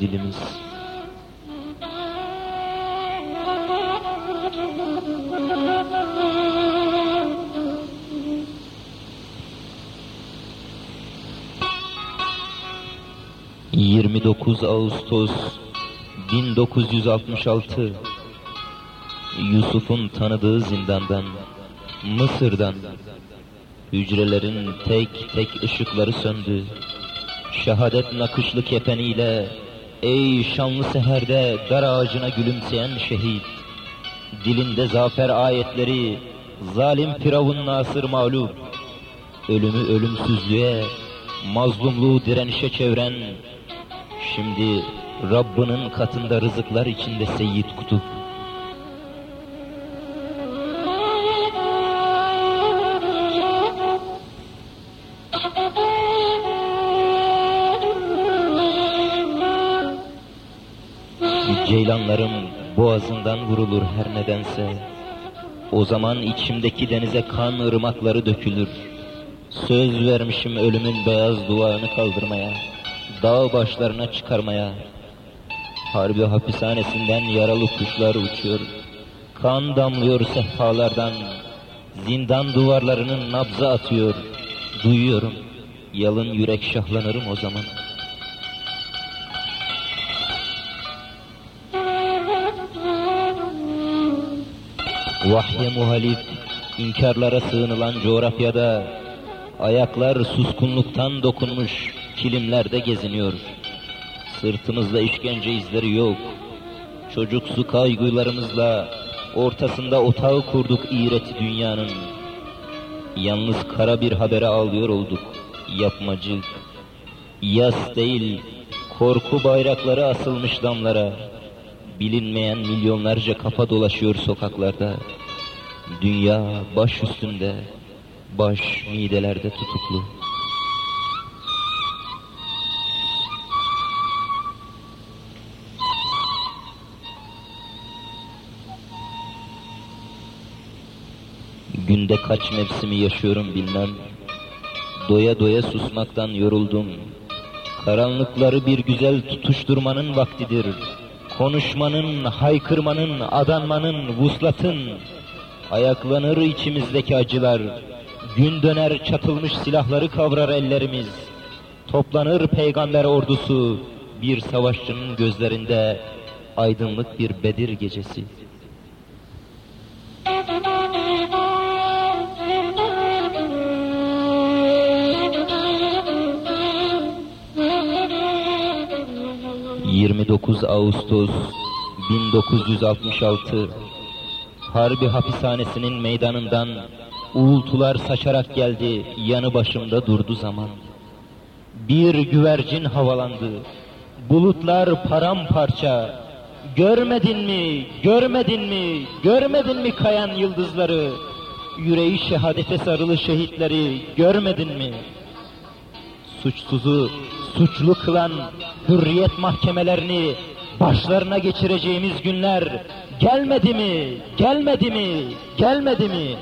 dilimiz. ...29 Ağustos 1966... ...Yusuf'un tanıdığı zindandan... ...Mısır'dan... ...hücrelerin tek tek ışıkları söndü... ...şehadet nakışlı kefeniyle... ...ey şanlı seherde dar ağacına gülümseyen şehit... ...dilinde zafer ayetleri... ...zalim firavun nasır mağlup... ...ölümü ölümsüzlüğe... ...mazlumluğu direnişe çeviren... Şimdi Rabbinin katında rızıklar içinde Seyyid Kutup. Ceylanlarım boğazından vurulur her nedense. O zaman içimdeki denize kan ırmakları dökülür. Söz vermişim ölümün beyaz duvağını kaldırmaya, dağ başlarına çıkarmaya. Harbi hapishanesinden yaralı kuşlar uçuyor. Kan damlıyor sehpalardan, zindan duvarlarının nabza atıyor. Duyuyorum, yalın yürek şahlanırım o zaman. Vahye muhalif, inkarlara sığınılan coğrafyada, ayaklar suskunluktan dokunmuş kilimlerde geziniyor. Sırtımızda işkence izleri yok. Çocuksu kaygılarımızla ortasında otağı kurduk iğreti dünyanın. Yalnız kara bir habere ağlıyor olduk. Yapmacık. Yas değil, korku bayrakları asılmış damlara. Bilinmeyen milyonlarca kafa dolaşıyor sokaklarda. Dünya baş üstünde, baş midelerde tutuklu. Günde kaç mevsimi yaşıyorum bilmem. Doya doya susmaktan yoruldum. Karanlıkları bir güzel tutuşturmanın vaktidir. Konuşmanın, haykırmanın, adanmanın, vuslatın. Ayaklanır içimizdeki acılar. Gün döner çatılmış silahları kavrar ellerimiz. Toplanır peygamber ordusu. Bir savaşçının gözlerinde aydınlık bir Bedir gecesi. 29 Ağustos 1966 Harbi hapishanesinin meydanından uğultular saçarak geldi, yanı başımda durdu zaman. Bir güvercin havalandı, bulutlar paramparça. Görmedin mi, görmedin mi, görmedin mi kayan yıldızları? Yüreği şehadete sarılı şehitleri görmedin mi? Suçsuzu suçlu kılan hürriyet mahkemelerini başlarına geçireceğimiz günler gelmedi mi, gelmedi mi, gelmedi mi?